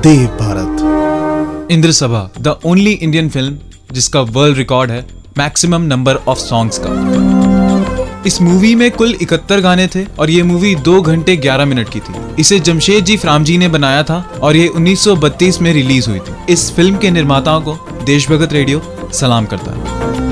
Dev Bharat. Indra Sabha the only Indian film जिसका world record है maximum number of songs का। इस movie में कुल इकहत्तर गाने थे और ये मूवी दो घंटे 11 मिनट की थी। इसे जमशेद जी फ्रामजी ने बनाया था और ये 1932 में रिलीज़ हुई थी। इस फ़िल्म के निर्माताओं को देशभगत रेडियो सलाम करता है।